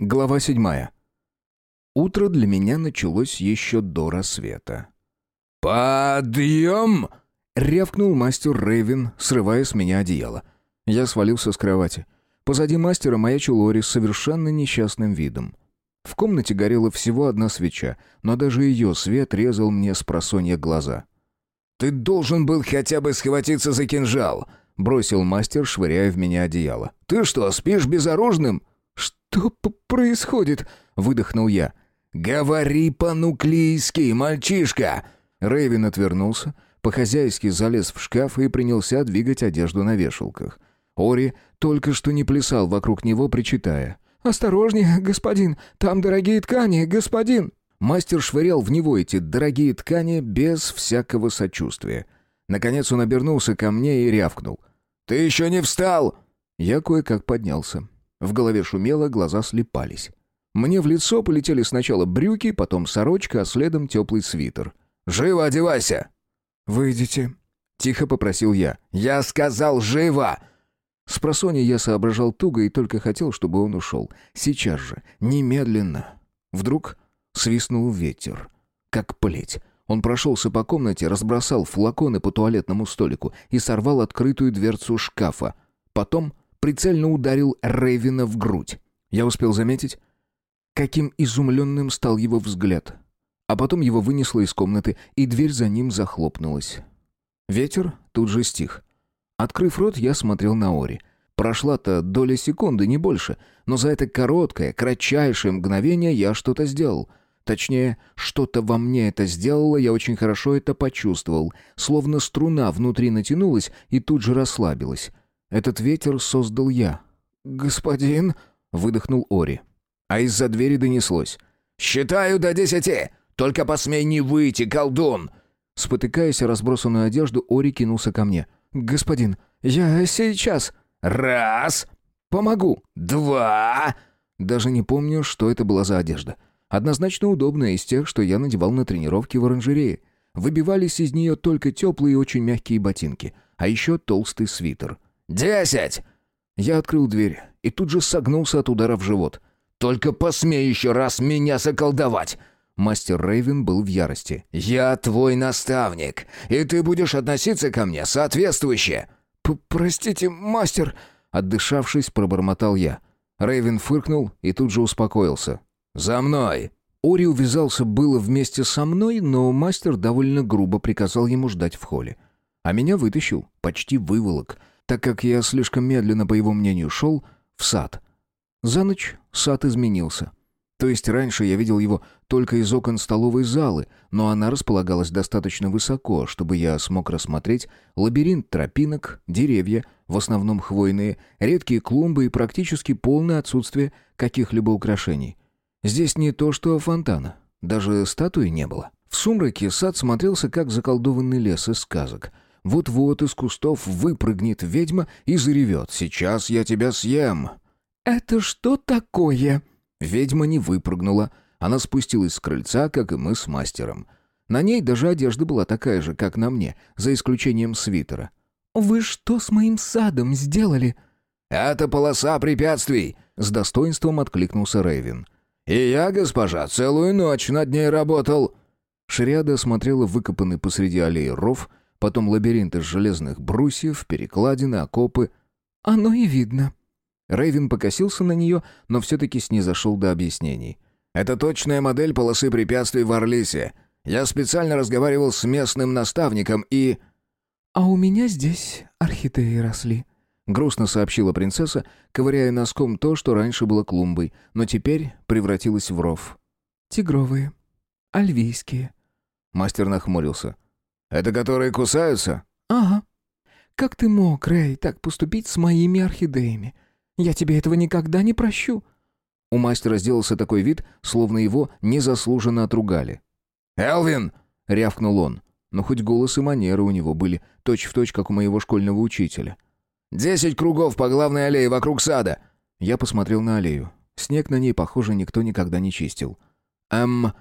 Глава седьмая. Утро для меня началось еще до рассвета. «Подъем!» — рявкнул мастер Рейвен, срывая с меня одеяло. Я свалился с кровати. Позади мастера маячил Ори с совершенно несчастным видом. В комнате горела всего одна свеча, но даже ее свет резал мне с просонья глаза. «Ты должен был хотя бы схватиться за кинжал!» — бросил мастер, швыряя в меня одеяло. «Ты что, спишь безоружным?» «Что происходит?» — выдохнул я. «Говори по-нуклийски, мальчишка!» Рэйвен отвернулся, по-хозяйски залез в шкаф и принялся двигать одежду на вешалках. Ори только что не плясал вокруг него, причитая. «Осторожнее, господин! Там дорогие ткани, господин!» Мастер швырял в него эти дорогие ткани без всякого сочувствия. Наконец он обернулся ко мне и рявкнул. «Ты еще не встал!» Я кое-как поднялся. В голове шумело, глаза слепались. Мне в лицо полетели сначала брюки, потом сорочка, а следом теплый свитер. «Живо одевайся!» «Выйдите», — тихо попросил я. «Я сказал, живо!» С просонья я соображал туго и только хотел, чтобы он ушел. Сейчас же, немедленно. Вдруг свистнул ветер. Как плеть. Он прошелся по комнате, разбросал флаконы по туалетному столику и сорвал открытую дверцу шкафа. Потом прицельно ударил Рейвина в грудь. Я успел заметить, каким изумленным стал его взгляд. А потом его вынесло из комнаты, и дверь за ним захлопнулась. Ветер тут же стих. Открыв рот, я смотрел на Ори. Прошла-то доля секунды, не больше, но за это короткое, кратчайшее мгновение я что-то сделал. Точнее, что-то во мне это сделало, я очень хорошо это почувствовал. Словно струна внутри натянулась и тут же расслабилась. Этот ветер создал я. «Господин...» — выдохнул Ори. А из-за двери донеслось. «Считаю до десяти! Только посмей не выйти, колдун!» Спотыкаясь о разбросанную одежду, Ори кинулся ко мне. «Господин, я сейчас...» «Раз!» «Помогу!» «Два!» Даже не помню, что это была за одежда. Однозначно удобная из тех, что я надевал на тренировки в оранжерее. Выбивались из нее только теплые и очень мягкие ботинки, а еще толстый свитер. «Десять!» Я открыл дверь и тут же согнулся от удара в живот. «Только посмей еще раз меня заколдовать!» Мастер Рейвен был в ярости. «Я твой наставник, и ты будешь относиться ко мне соответствующе!» «Простите, мастер!» Отдышавшись, пробормотал я. Рейвен фыркнул и тут же успокоился. «За мной!» Ори увязался было вместе со мной, но мастер довольно грубо приказал ему ждать в холле. А меня вытащил, почти выволок, так как я слишком медленно, по его мнению, шел в сад. За ночь сад изменился. То есть раньше я видел его только из окон столовой залы, но она располагалась достаточно высоко, чтобы я смог рассмотреть лабиринт тропинок, деревья, в основном хвойные, редкие клумбы и практически полное отсутствие каких-либо украшений. Здесь не то что фонтана, даже статуи не было. В сумраке сад смотрелся как заколдованный лес из сказок. Вот-вот из кустов выпрыгнет ведьма и заревет «Сейчас я тебя съем!» «Это что такое?» Ведьма не выпрыгнула. Она спустилась с крыльца, как и мы с мастером. На ней даже одежда была такая же, как на мне, за исключением свитера. «Вы что с моим садом сделали?» «Это полоса препятствий!» — с достоинством откликнулся Рейвен. «И я, госпожа, целую ночь над ней работал!» Шриада смотрела выкопанный посреди аллеи ров, потом лабиринт из железных брусьев, перекладины, окопы. «Оно и видно», Рейвен покосился на нее, но все-таки снизошел до объяснений. «Это точная модель полосы препятствий в Орлисе. Я специально разговаривал с местным наставником и...» «А у меня здесь орхидеи росли», — грустно сообщила принцесса, ковыряя носком то, что раньше было клумбой, но теперь превратилось в ров. «Тигровые, альвийские». Мастер нахмурился. «Это которые кусаются?» «Ага. Как ты мог, Рэй, так поступить с моими орхидеями? Я тебе этого никогда не прощу». У мастера сделался такой вид, словно его незаслуженно отругали. «Элвин!» — рявкнул он. Но хоть голос и манеры у него были точь-в-точь, точь, как у моего школьного учителя. «Десять кругов по главной аллее вокруг сада!» Я посмотрел на аллею. Снег на ней, похоже, никто никогда не чистил. «Эм,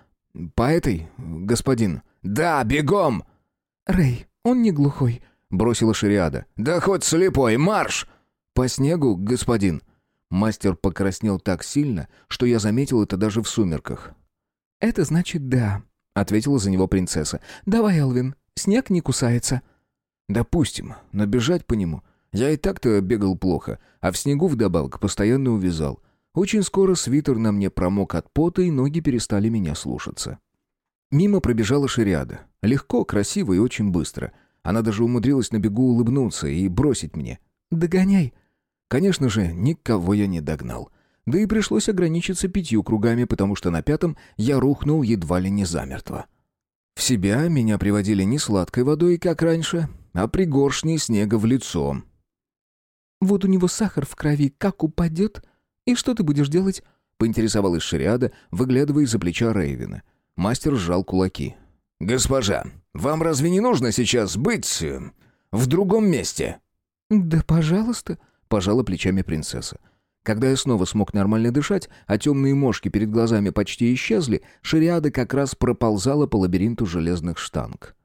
по этой, господин?» «Да, бегом!» «Рэй, он не глухой», — бросила Шариада. «Да хоть слепой, марш!» «По снегу, господин». Мастер покраснел так сильно, что я заметил это даже в сумерках. «Это значит да», — ответила за него принцесса. «Давай, Элвин, снег не кусается». «Допустим, но бежать по нему. Я и так-то бегал плохо, а в снегу вдобавок постоянно увязал. Очень скоро свитер на мне промок от пота, и ноги перестали меня слушаться. Мимо пробежала шариада. Легко, красиво и очень быстро. Она даже умудрилась на бегу улыбнуться и бросить мне. «Догоняй!» Конечно же, никого я не догнал. Да и пришлось ограничиться пятью кругами, потому что на пятом я рухнул едва ли не замертво. В себя меня приводили не сладкой водой, как раньше, а пригоршней снега в лицо. «Вот у него сахар в крови как упадет? И что ты будешь делать?» — поинтересовалась Шариада, выглядывая из-за плеча Рейвина. Мастер сжал кулаки. «Госпожа, вам разве не нужно сейчас быть... Э, в другом месте?» «Да, пожалуйста», пожала плечами принцесса. Когда я снова смог нормально дышать, а темные мошки перед глазами почти исчезли, шариада как раз проползала по лабиринту железных штанг.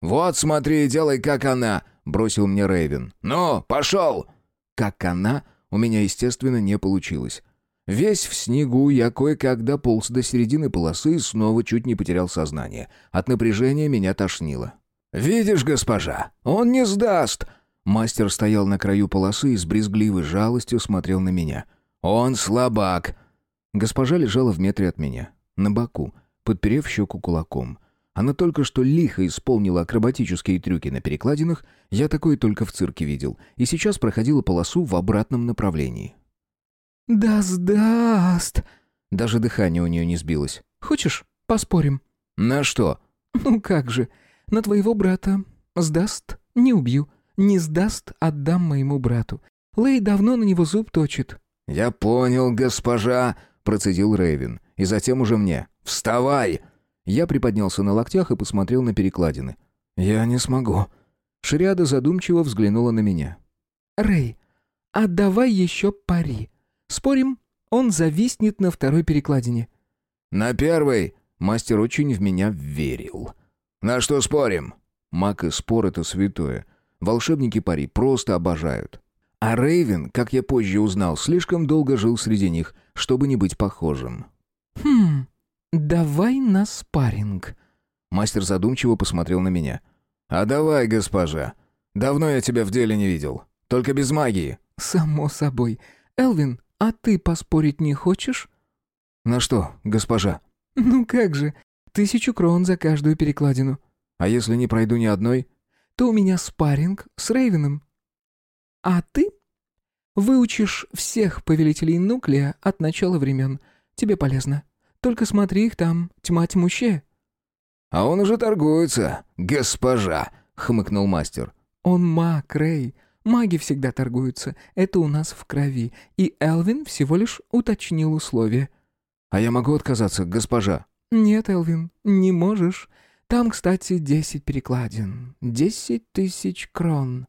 «Вот смотри, делай как она!» — бросил мне Рейвен. «Ну, пошел!» «Как она?» у меня, естественно, не получилось. Весь в снегу я кое-как дополз до середины полосы и снова чуть не потерял сознание. От напряжения меня тошнило. «Видишь, госпожа, он не сдаст!» Мастер стоял на краю полосы и с брезгливой жалостью смотрел на меня. «Он слабак!» Госпожа лежала в метре от меня, на боку, подперев щеку кулаком. Она только что лихо исполнила акробатические трюки на перекладинах, я такое только в цирке видел, и сейчас проходила полосу в обратном направлении. «Даст, даст!» Даже дыхание у нее не сбилось. «Хочешь, поспорим?» «На что?» «Ну как же, на твоего брата. Сдаст, не убью. Не сдаст, отдам моему брату. Лэй давно на него зуб точит». «Я понял, госпожа», — процедил Рейвен. И затем уже мне. «Вставай!» Я приподнялся на локтях и посмотрел на перекладины. «Я не смогу». Шриада задумчиво взглянула на меня. «Рэй, а давай еще пари. Спорим, он зависнет на второй перекладине». «На первой!» Мастер очень в меня верил. «На что спорим?» Маг и спор — это святое. Волшебники пари просто обожают. А Рейвен, как я позже узнал, слишком долго жил среди них, чтобы не быть похожим. «Хм, давай на спарринг». Мастер задумчиво посмотрел на меня. «А давай, госпожа. Давно я тебя в деле не видел. Только без магии». «Само собой. Элвин, а ты поспорить не хочешь?» «На что, госпожа?» «Ну как же, тысячу крон за каждую перекладину». «А если не пройду ни одной?» то у меня спарринг с Рейвеном. А ты выучишь всех повелителей нуклея от начала времен. Тебе полезно. Только смотри их там, тьма тьмуще». «А он уже торгуется, госпожа», — хмыкнул мастер. «Он маг, Рей. Маги всегда торгуются. Это у нас в крови. И Элвин всего лишь уточнил условия». «А я могу отказаться, госпожа?» «Нет, Элвин, не можешь. Там, кстати, десять перекладин. Десять тысяч крон».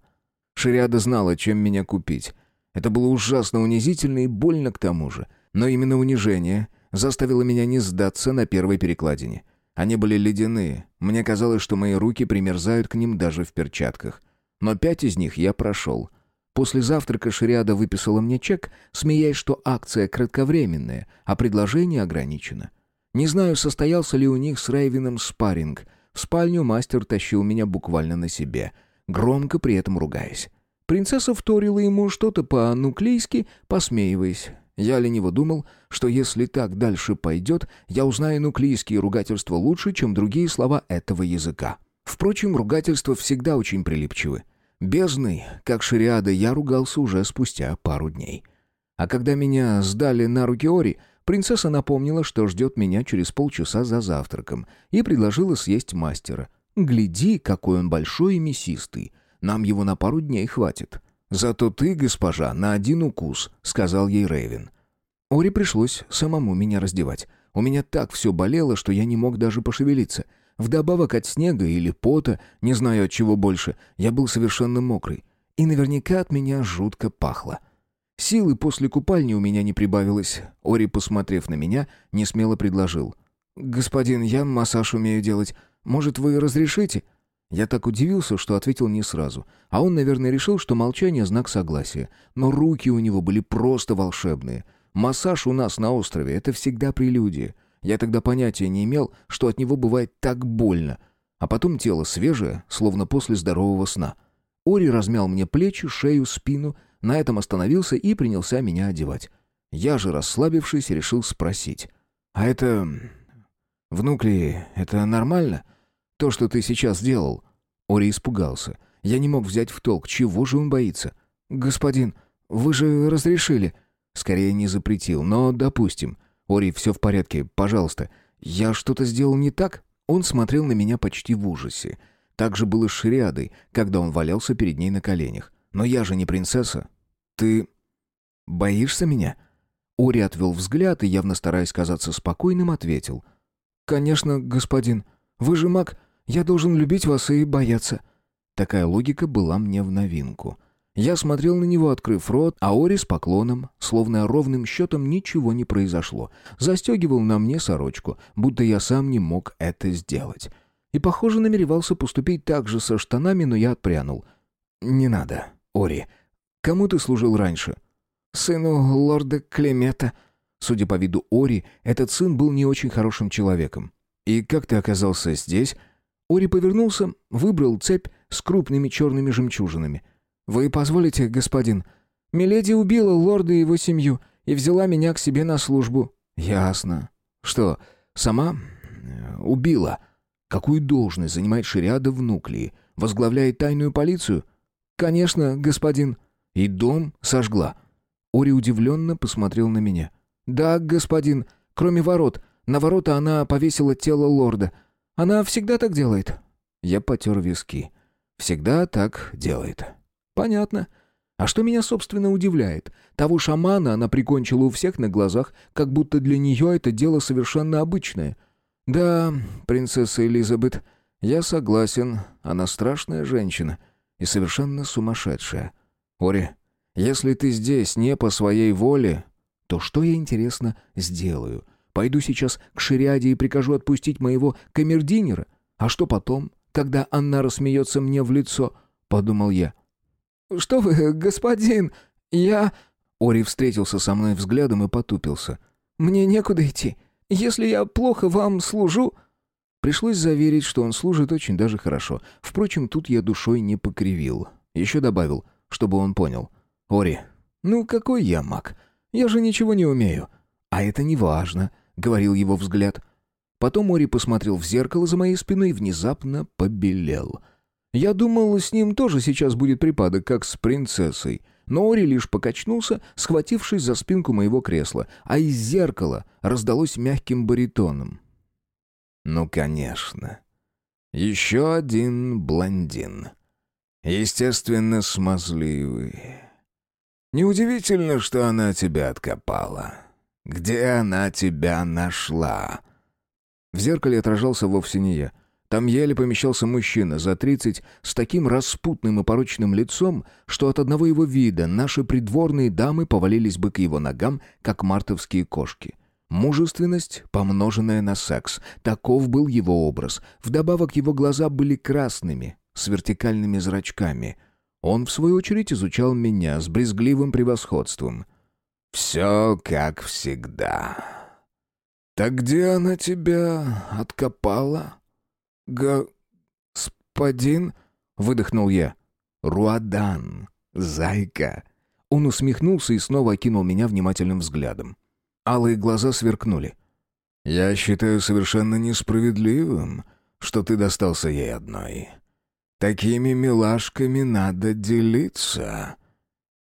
Шириада знала, чем меня купить. Это было ужасно унизительно и больно к тому же. Но именно унижение заставило меня не сдаться на первой перекладине. Они были ледяные. Мне казалось, что мои руки примерзают к ним даже в перчатках. Но пять из них я прошел. После завтрака Шириада выписала мне чек, смеясь, что акция кратковременная, а предложение ограничено. Не знаю, состоялся ли у них с Рейвином спарринг. В спальню мастер тащил меня буквально на себе, громко при этом ругаясь. Принцесса вторила ему что-то по-нуклейски, посмеиваясь. Я лениво думал, что если так дальше пойдет, я узнаю нуклейские ругательства лучше, чем другие слова этого языка. Впрочем, ругательства всегда очень прилипчивы. Бездной, как шариада, я ругался уже спустя пару дней. А когда меня сдали на руки Ори, Принцесса напомнила, что ждет меня через полчаса за завтраком, и предложила съесть мастера. «Гляди, какой он большой и мясистый. Нам его на пару дней хватит». «Зато ты, госпожа, на один укус», — сказал ей Рейвен. Ори пришлось самому меня раздевать. У меня так все болело, что я не мог даже пошевелиться. Вдобавок от снега или пота, не знаю от чего больше, я был совершенно мокрый. И наверняка от меня жутко пахло. Силы после купальни у меня не прибавилось. Ори, посмотрев на меня, не смело предложил. «Господин, я массаж умею делать. Может, вы разрешите?» Я так удивился, что ответил не сразу. А он, наверное, решил, что молчание — знак согласия. Но руки у него были просто волшебные. Массаж у нас на острове — это всегда прелюдия. Я тогда понятия не имел, что от него бывает так больно. А потом тело свежее, словно после здорового сна. Ори размял мне плечи, шею, спину, на этом остановился и принялся меня одевать. Я же, расслабившись, решил спросить. «А это... внукли, это нормально?» То, что ты сейчас сделал». Ори испугался. Я не мог взять в толк, чего же он боится. «Господин, вы же разрешили». Скорее не запретил, но допустим. «Ори, все в порядке, пожалуйста. Я что-то сделал не так?» Он смотрел на меня почти в ужасе. Так же было с Шриадой, когда он валялся перед ней на коленях. «Но я же не принцесса». «Ты боишься меня?» Ори отвел взгляд и, явно стараясь казаться спокойным, ответил. «Конечно, господин. Вы же маг. Я должен любить вас и бояться». Такая логика была мне в новинку. Я смотрел на него, открыв рот, а Ори с поклоном, словно ровным счетом ничего не произошло, застегивал на мне сорочку, будто я сам не мог это сделать. И, похоже, намеревался поступить так же со штанами, но я отпрянул. «Не надо, Ори. Кому ты служил раньше?» «Сыну лорда Клемета». Судя по виду Ори, этот сын был не очень хорошим человеком. «И как ты оказался здесь?» Ори повернулся, выбрал цепь с крупными черными жемчужинами. «Вы позволите, господин? Миледи убила лорда и его семью и взяла меня к себе на службу». «Ясно. Что, сама э, убила? Какую должность занимает Шириада в Нуклии? Возглавляет тайную полицию?» «Конечно, господин». «И дом сожгла?» Ори удивленно посмотрел на меня. «Да, господин. Кроме ворот. На ворота она повесила тело лорда. Она всегда так делает?» Я потер виски. «Всегда так делает». «Понятно. А что меня, собственно, удивляет? Того шамана она прикончила у всех на глазах, как будто для нее это дело совершенно обычное. Да, принцесса Элизабет, я согласен, она страшная женщина и совершенно сумасшедшая. Ори, если ты здесь не по своей воле, то что я, интересно, сделаю?» Пойду сейчас к Шириаде и прикажу отпустить моего камердинера. А что потом, когда Анна рассмеется мне в лицо?» — подумал я. «Что вы, господин? Я...» Ори встретился со мной взглядом и потупился. «Мне некуда идти. Если я плохо вам служу...» Пришлось заверить, что он служит очень даже хорошо. Впрочем, тут я душой не покривил. Еще добавил, чтобы он понял. «Ори, ну какой я маг? Я же ничего не умею. А это не важно. — говорил его взгляд. Потом Ори посмотрел в зеркало за моей спиной и внезапно побелел. Я думал, с ним тоже сейчас будет припадок, как с принцессой. Но Ори лишь покачнулся, схватившись за спинку моего кресла, а из зеркала раздалось мягким баритоном. «Ну, конечно. Еще один блондин. Естественно, смазливый. Неудивительно, что она тебя откопала». Где она тебя нашла?» В зеркале отражался вовсе не я. Там еле помещался мужчина за тридцать с таким распутным и порочным лицом, что от одного его вида наши придворные дамы повалились бы к его ногам, как мартовские кошки. Мужественность, помноженная на секс. Таков был его образ. Вдобавок его глаза были красными, с вертикальными зрачками. Он, в свою очередь, изучал меня с брезгливым превосходством — «Все как всегда. Так где она тебя откопала?» «Господин?» — выдохнул я. «Руадан, зайка». Он усмехнулся и снова окинул меня внимательным взглядом. Алые глаза сверкнули. «Я считаю совершенно несправедливым, что ты достался ей одной. Такими милашками надо делиться».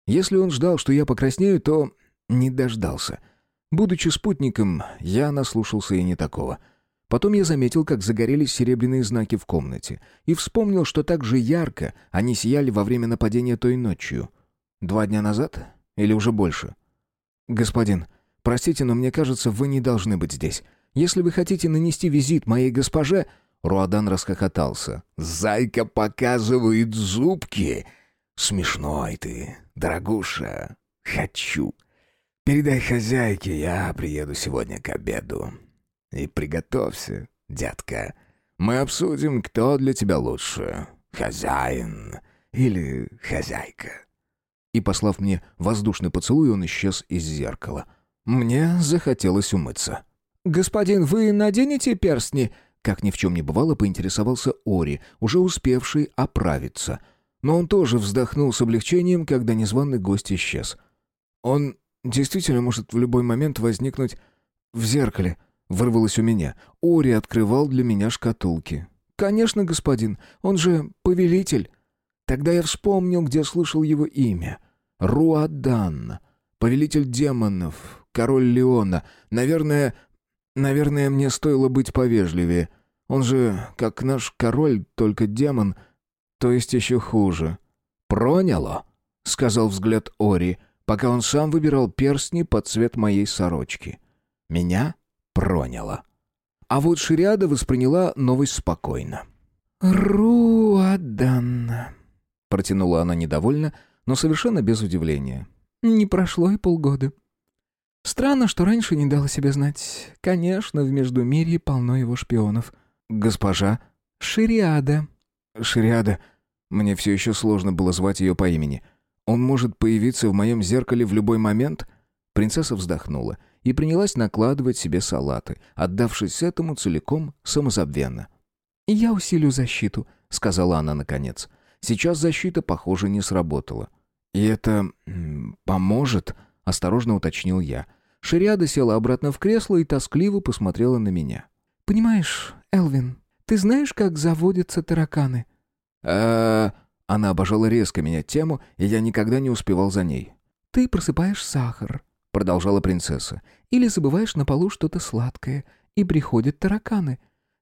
Если он ждал, что я покраснею, то не дождался. Будучи спутником, я наслушался и не такого. Потом я заметил, как загорелись серебряные знаки в комнате, и вспомнил, что так же ярко они сияли во время нападения той ночью. Два дня назад? Или уже больше? «Господин, простите, но мне кажется, вы не должны быть здесь. Если вы хотите нанести визит моей госпоже...» Руадан расхохотался. «Зайка показывает зубки!» «Смешной ты, дорогуша. Хочу. Передай хозяйке, я приеду сегодня к обеду. И приготовься, дядка. Мы обсудим, кто для тебя лучше, хозяин или хозяйка». И, послав мне воздушный поцелуй, он исчез из зеркала. Мне захотелось умыться. «Господин, вы наденете перстни?» Как ни в чем не бывало, поинтересовался Ори, уже успевший оправиться. Но он тоже вздохнул с облегчением, когда незваный гость исчез. «Он действительно может в любой момент возникнуть в зеркале», — вырвалось у меня. Ори открывал для меня шкатулки. «Конечно, господин, он же повелитель». Тогда я вспомнил, где слышал его имя. Руадан, повелитель демонов, король Леона. Наверное, наверное, мне стоило быть повежливее. Он же, как наш король, только демон, то есть еще хуже. «Проняло», — сказал взгляд Ори, пока он сам выбирал перстни под цвет моей сорочки. Меня проняло. А вот Шириада восприняла новость спокойно. «Руадан», — протянула она недовольно, но совершенно без удивления. «Не прошло и полгода. Странно, что раньше не дала себе знать. Конечно, в Междумирье полно его шпионов. Госпожа Шириада». «Шириада. Мне все еще сложно было звать ее по имени. Он может появиться в моем зеркале в любой момент?» Принцесса вздохнула и принялась накладывать себе салаты, отдавшись этому целиком самозабвенно. «Я усилю защиту», — сказала она наконец. Сейчас защита, похоже, не сработала. «И это... поможет?» — осторожно уточнил я. Шириада села обратно в кресло и тоскливо посмотрела на меня. «Понимаешь, Элвин, ты знаешь, как заводятся тараканы?» э Она обожала резко менять тему, и я никогда не успевал за ней. «Ты просыпаешь сахар, продолжала принцесса. «Или забываешь на полу что-то сладкое, и приходят тараканы.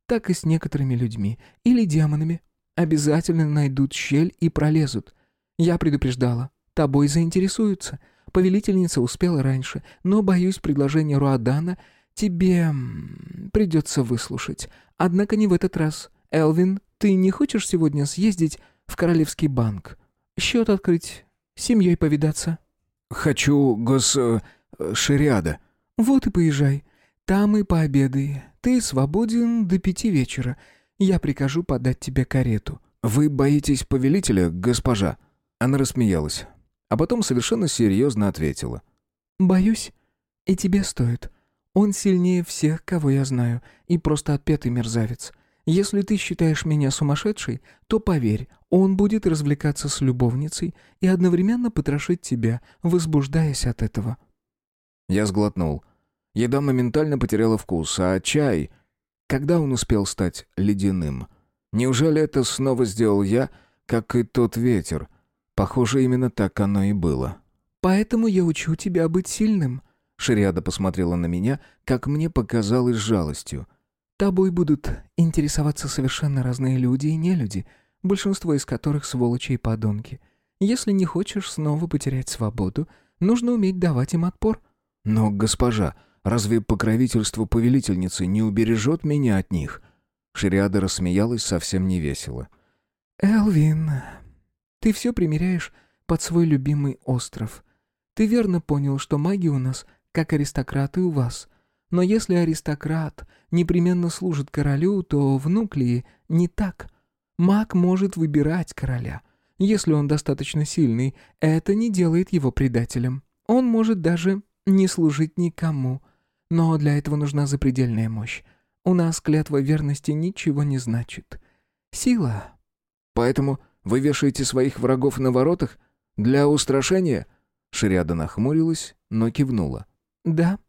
Так и с некоторыми людьми или демонами. Обязательно найдут щель и пролезут. Я предупреждала. Тобой заинтересуются. Повелительница успела раньше, но, боюсь, предложение Руадана тебе придется выслушать. Однако не в этот раз. Элвин, ты не хочешь сегодня съездить в Королевский банк? Счет открыть, с семьей повидаться?» «Хочу, гос... Шариада». «Вот и поезжай. Там и пообедай. Ты свободен до пяти вечера. Я прикажу подать тебе карету». «Вы боитесь повелителя, госпожа?» Она рассмеялась, а потом совершенно серьезно ответила. «Боюсь. И тебе стоит. Он сильнее всех, кого я знаю, и просто отпетый мерзавец. Если ты считаешь меня сумасшедшей, то поверь, он будет развлекаться с любовницей и одновременно потрошить тебя, возбуждаясь от этого». Я сглотнул. Еда моментально потеряла вкус, а чай... Когда он успел стать ледяным? Неужели это снова сделал я, как и тот ветер? Похоже, именно так оно и было. «Поэтому я учу тебя быть сильным», — Шариада посмотрела на меня, как мне показалось, жалостью. «Тобой будут интересоваться совершенно разные люди и нелюди, большинство из которых сволочи и подонки. Если не хочешь снова потерять свободу, нужно уметь давать им отпор». «Но, госпожа, разве покровительство повелительницы не убережет меня от них?» Шириада рассмеялась совсем невесело. «Элвин, ты все примеряешь под свой любимый остров. Ты верно понял, что маги у нас, как аристократы у вас. Но если аристократ непременно служит королю, то в Нуклии не так. Маг может выбирать короля. Если он достаточно сильный, это не делает его предателем. Он может даже не служить никому. Но для этого нужна запредельная мощь. У нас клятва верности ничего не значит. Сила. Поэтому вы вешаете своих врагов на воротах? Для устрашения?» Шриада нахмурилась, но кивнула. «Да.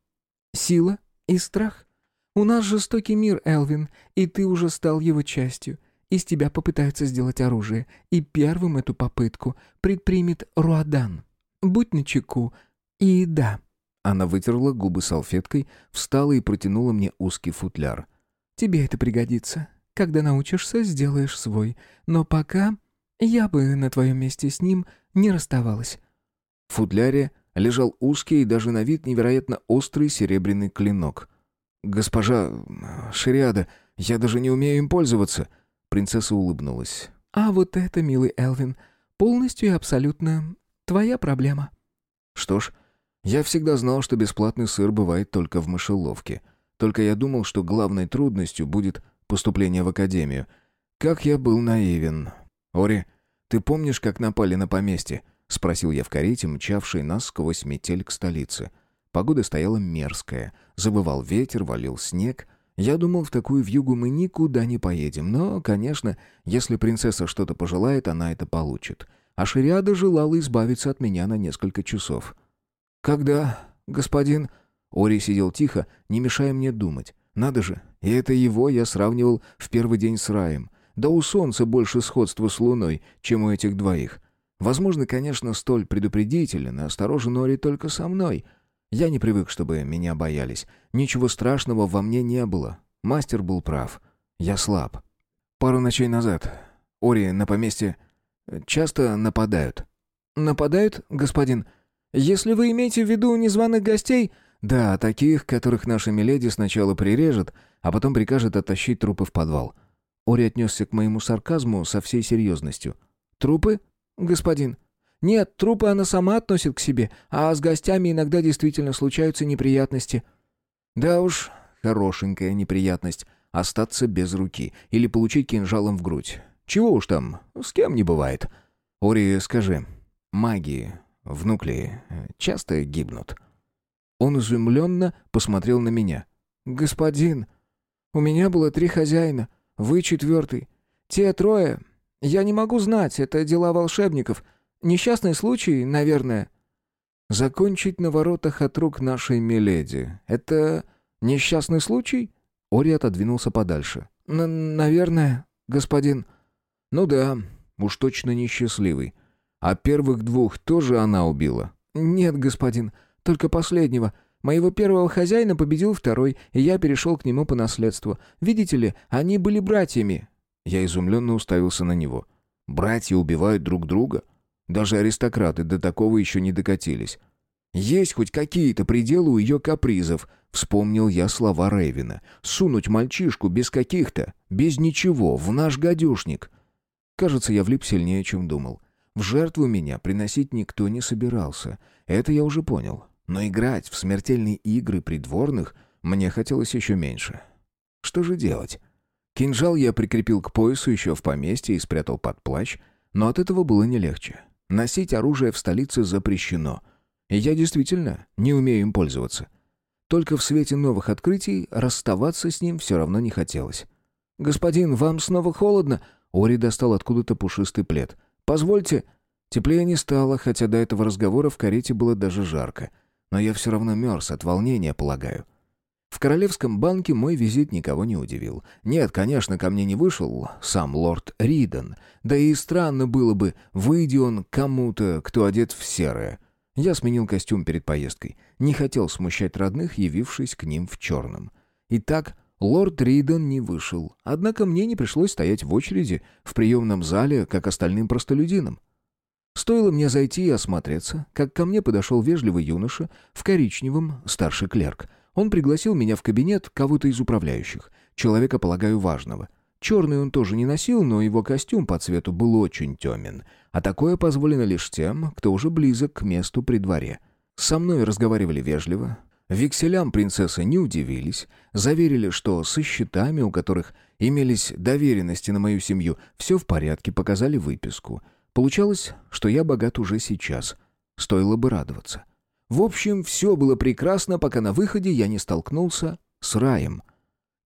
Сила и страх. У нас жестокий мир, Элвин, и ты уже стал его частью. Из тебя попытаются сделать оружие, и первым эту попытку предпримет Руадан. Будь начеку. И да, она вытерла губы салфеткой, встала и протянула мне узкий футляр. «Тебе это пригодится. Когда научишься, сделаешь свой. Но пока я бы на твоем месте с ним не расставалась». В футляре лежал узкий и даже на вид невероятно острый серебряный клинок. «Госпожа Шириада, я даже не умею им пользоваться». Принцесса улыбнулась. «А вот это, милый Элвин, полностью и абсолютно твоя проблема». «Что ж, я всегда знал, что бесплатный сыр бывает только в мышеловке. Только я думал, что главной трудностью будет поступления в академию. Как я был наивен. Ори, ты помнишь, как напали на поместье? спросил я в карете, мчавшей нас сквозь метель к столице. Погода стояла мерзкая, завывал ветер, валил снег. Я думал, в такую вьюгу мы никуда не поедем, но, конечно, если принцесса что-то пожелает, она это получит. А Шириада желала избавиться от меня на несколько часов. «Когда, господин?» Ори сидел тихо, не мешая мне думать. «Надо же, и это его я сравнивал в первый день с раем. Да у солнца больше сходства с луной, чем у этих двоих. Возможно, конечно, столь предупредителен и осторожен Ори только со мной. Я не привык, чтобы меня боялись. Ничего страшного во мне не было. Мастер был прав. Я слаб. Пару ночей назад Ори на поместье часто нападают. «Нападают, господин? Если вы имеете в виду незваных гостей...» «Да, таких, которых наша миледи сначала прирежет, а потом прикажет оттащить трупы в подвал». Ори отнесся к моему сарказму со всей серьезностью. «Трупы, господин?» «Нет, трупы она сама относит к себе, а с гостями иногда действительно случаются неприятности». «Да уж, хорошенькая неприятность. Остаться без руки или получить кинжалом в грудь. Чего уж там, с кем не бывает. Ори, скажи, маги в нуклее часто гибнут?» Он изумленно посмотрел на меня. «Господин, у меня было три хозяина, вы четвертый. Те трое, я не могу знать, это дела волшебников. Несчастный случай, наверное». «Закончить на воротах от рук нашей миледи. Это несчастный случай?» Ори отодвинулся подальше. «Наверное, господин». «Ну да, уж точно несчастливый. А первых двух тоже она убила?» «Нет, господин, только последнего. Моего первого хозяина победил второй, и я перешел к нему по наследству. Видите ли, они были братьями». Я изумленно уставился на него. «Братья убивают друг друга?» Даже аристократы до такого еще не докатились. Есть хоть какие-то пределы у ее капризов, вспомнил я слова Рейвина. Сунуть мальчишку без каких-то, без ничего, в наш гадюшник. Кажется, я влип сильнее, чем думал. В жертву меня приносить никто не собирался. Это я уже понял. Но играть в смертельные игры придворных мне хотелось еще меньше. Что же делать? Кинжал я прикрепил к поясу еще в поместье и спрятал под плащ, но от этого было не легче. Носить оружие в столице запрещено. И я действительно не умею им пользоваться. Только в свете новых открытий расставаться с ним все равно не хотелось. «Господин, вам снова холодно?» Ори достал откуда-то пушистый плед. «Позвольте...» Теплее не стало, хотя до этого разговора в карете было даже жарко. Но я все равно мерз от волнения, полагаю. В Королевском банке мой визит никого не удивил. Нет, конечно, ко мне не вышел сам лорд Риден. Да и странно было бы, выйди он кому-то, кто одет в серое. Я сменил костюм перед поездкой. Не хотел смущать родных, явившись к ним в черном. Итак, лорд Риден не вышел. Однако мне не пришлось стоять в очереди в приемном зале, как остальным простолюдинам. Стоило мне зайти и осмотреться, как ко мне подошел вежливый юноша в коричневом старший клерк — он пригласил меня в кабинет кого-то из управляющих. Человека, полагаю, важного. Черный он тоже не носил, но его костюм по цвету был очень темен. А такое позволено лишь тем, кто уже близок к месту при дворе. Со мной разговаривали вежливо. Векселям принцессы не удивились. Заверили, что со счетами, у которых имелись доверенности на мою семью, все в порядке, показали выписку. Получалось, что я богат уже сейчас. Стоило бы радоваться. В общем, все было прекрасно, пока на выходе я не столкнулся с раем.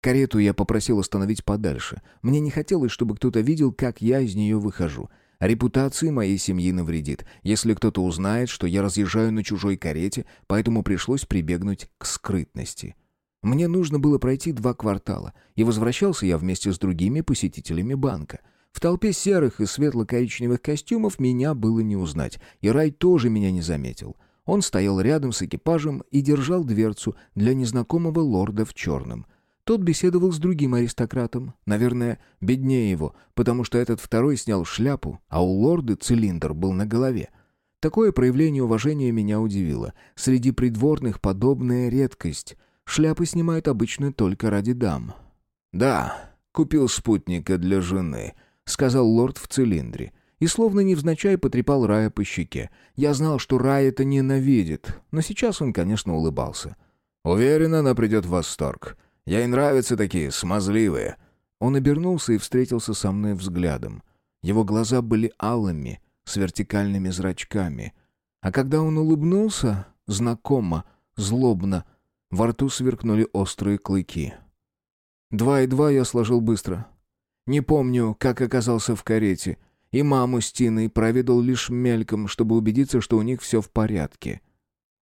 Карету я попросил остановить подальше. Мне не хотелось, чтобы кто-то видел, как я из нее выхожу. Репутации моей семьи навредит, если кто-то узнает, что я разъезжаю на чужой карете, поэтому пришлось прибегнуть к скрытности. Мне нужно было пройти два квартала, и возвращался я вместе с другими посетителями банка. В толпе серых и светло-коричневых костюмов меня было не узнать, и Рай тоже меня не заметил — он стоял рядом с экипажем и держал дверцу для незнакомого лорда в черном. Тот беседовал с другим аристократом, наверное, беднее его, потому что этот второй снял шляпу, а у лорда цилиндр был на голове. Такое проявление уважения меня удивило. Среди придворных подобная редкость. Шляпы снимают обычно только ради дам. «Да, купил спутника для жены», — сказал лорд в цилиндре и словно невзначай потрепал Рая по щеке. Я знал, что Рай это ненавидит, но сейчас он, конечно, улыбался. «Уверен, она придет в восторг. Ей нравятся такие смазливые». Он обернулся и встретился со мной взглядом. Его глаза были алыми, с вертикальными зрачками. А когда он улыбнулся, знакомо, злобно, во рту сверкнули острые клыки. Два и два я сложил быстро. Не помню, как оказался в карете, и маму с Тиной проведал лишь мельком, чтобы убедиться, что у них все в порядке.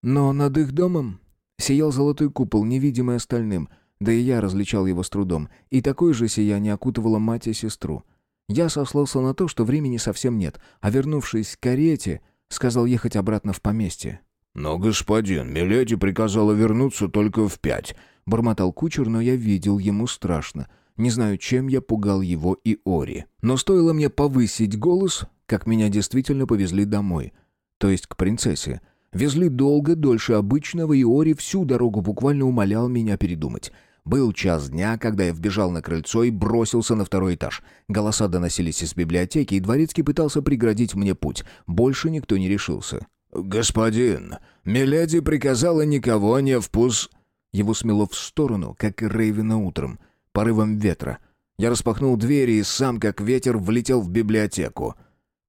Но над их домом сиял золотой купол, невидимый остальным, да и я различал его с трудом, и такое же сияние окутывало мать и сестру. Я сослался на то, что времени совсем нет, а вернувшись к карете, сказал ехать обратно в поместье. «Но, господин, Миледи приказала вернуться только в пять», — бормотал кучер, но я видел, ему страшно. Не знаю, чем я пугал его и Ори. Но стоило мне повысить голос, как меня действительно повезли домой. То есть к принцессе. Везли долго, дольше обычного, и Ори всю дорогу буквально умолял меня передумать. Был час дня, когда я вбежал на крыльцо и бросился на второй этаж. Голоса доносились из библиотеки, и дворецкий пытался преградить мне путь. Больше никто не решился. «Господин, Миледи приказала никого не впус...» Его смело в сторону, как и Рейвена утром, порывом ветра. Я распахнул двери и сам, как ветер, влетел в библиотеку.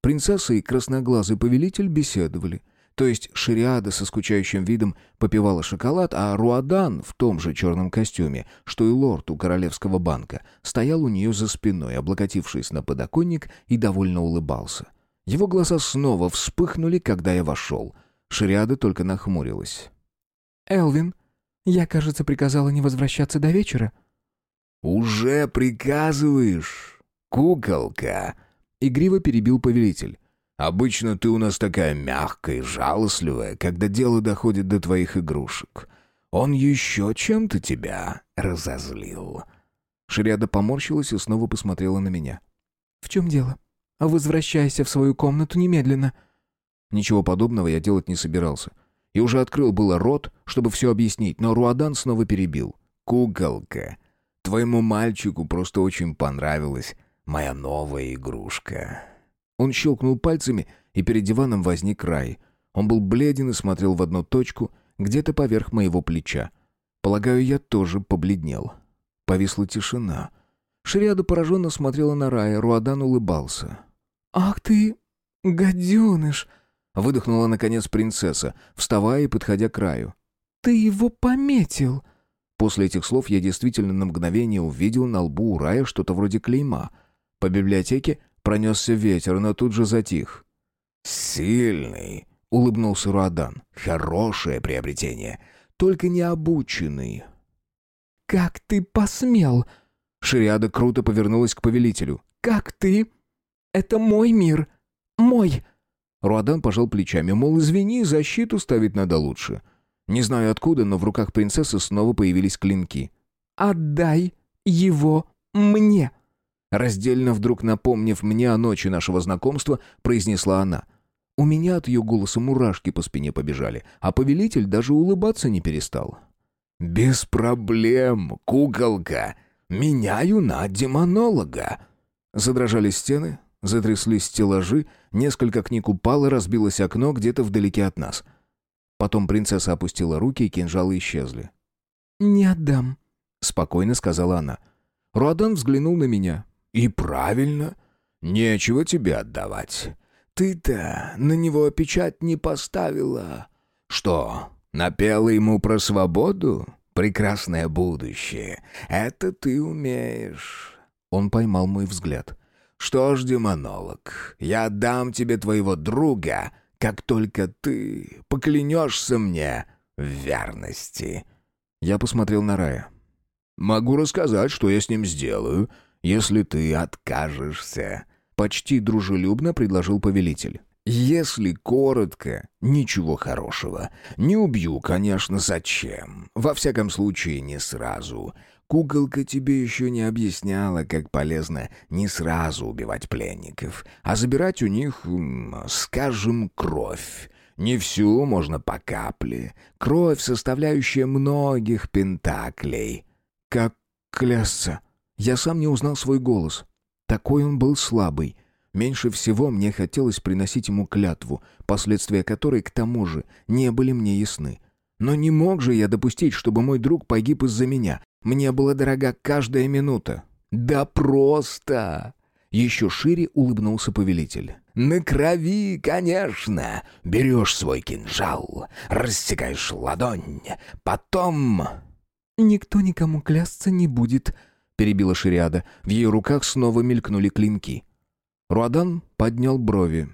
Принцесса и красноглазый повелитель беседовали. То есть Шириада со скучающим видом попивала шоколад, а Руадан в том же черном костюме, что и лорд у Королевского банка, стоял у нее за спиной, облокотившись на подоконник и довольно улыбался. Его глаза снова вспыхнули, когда я вошел. Шриада только нахмурилась. «Элвин, я, кажется, приказала не возвращаться до вечера». «Уже приказываешь, куколка?» Игриво перебил повелитель. «Обычно ты у нас такая мягкая и жалостливая, когда дело доходит до твоих игрушек. Он еще чем-то тебя разозлил». Шриада поморщилась и снова посмотрела на меня. «В чем дело?» «Возвращайся в свою комнату немедленно». Ничего подобного я делать не собирался. И уже открыл было рот, чтобы все объяснить, но Руадан снова перебил. «Куколка, твоему мальчику просто очень понравилась моя новая игрушка». Он щелкнул пальцами, и перед диваном возник рай. Он был бледен и смотрел в одну точку, где-то поверх моего плеча. Полагаю, я тоже побледнел. Повисла тишина. Шриада пораженно смотрела на рая, Руадан улыбался. «Ах ты, гаденыш!» Выдохнула, наконец, принцесса, вставая и подходя к краю. «Ты его пометил!» После этих слов я действительно на мгновение увидел на лбу у рая что-то вроде клейма. По библиотеке пронесся ветер, но тут же затих. «Сильный!» — улыбнулся Руадан. «Хорошее приобретение, только необученный». «Как ты посмел?» Шириада круто повернулась к повелителю. «Как ты?» Это мой мир. Мой!» Руадан пожал плечами, мол, извини, защиту ставить надо лучше. Не знаю откуда, но в руках принцессы снова появились клинки. «Отдай его мне!» Раздельно вдруг напомнив мне о ночи нашего знакомства, произнесла она. У меня от ее голоса мурашки по спине побежали, а повелитель даже улыбаться не перестал. «Без проблем, куколка. Меняю на демонолога». Задрожали стены, Затряслись стеллажи, несколько книг упало, разбилось окно где-то вдалеке от нас. Потом принцесса опустила руки, и кинжалы исчезли. «Не отдам», — спокойно сказала она. Руадан взглянул на меня. «И правильно. Нечего тебе отдавать. Ты-то на него печать не поставила. Что, напела ему про свободу? Прекрасное будущее. Это ты умеешь». Он поймал мой взгляд. Что ж, демонолог, я дам тебе твоего друга, как только ты поклянешься мне в верности». Я посмотрел на Рая. «Могу рассказать, что я с ним сделаю, если ты откажешься», — почти дружелюбно предложил повелитель. «Если коротко, ничего хорошего. Не убью, конечно, зачем. Во всяком случае, не сразу. Куколка тебе еще не объясняла, как полезно не сразу убивать пленников, а забирать у них, скажем, кровь. Не всю, можно по капле. Кровь, составляющая многих пентаклей. Как клясться? Я сам не узнал свой голос. Такой он был слабый. Меньше всего мне хотелось приносить ему клятву, последствия которой, к тому же, не были мне ясны. Но не мог же я допустить, чтобы мой друг погиб из-за меня. Мне была дорога каждая минута. Да просто!» Еще шире улыбнулся повелитель. «На крови, конечно! Берешь свой кинжал, рассекаешь ладонь, потом...» «Никто никому клясться не будет», — перебила Шириада. В ее руках снова мелькнули клинки. Руадан поднял брови.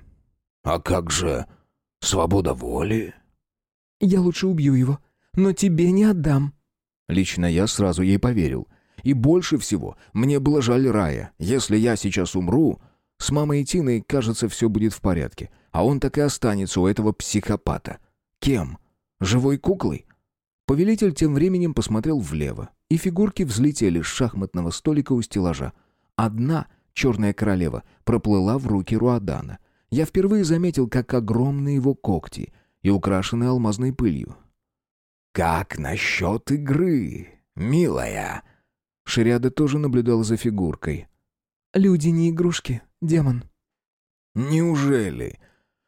«А как же свобода воли?» «Я лучше убью его, но тебе не отдам». Лично я сразу ей поверил. И больше всего мне было жаль Рая. Если я сейчас умру, с мамой и Тиной, кажется, все будет в порядке. А он так и останется у этого психопата. Кем? Живой куклой? Повелитель тем временем посмотрел влево, и фигурки взлетели с шахматного столика у стеллажа. Одна, черная королева, проплыла в руки Руадана. Я впервые заметил, как огромны его когти и украшены алмазной пылью. «Как насчет игры, милая?» Шириада тоже наблюдала за фигуркой. «Люди не игрушки, демон». «Неужели?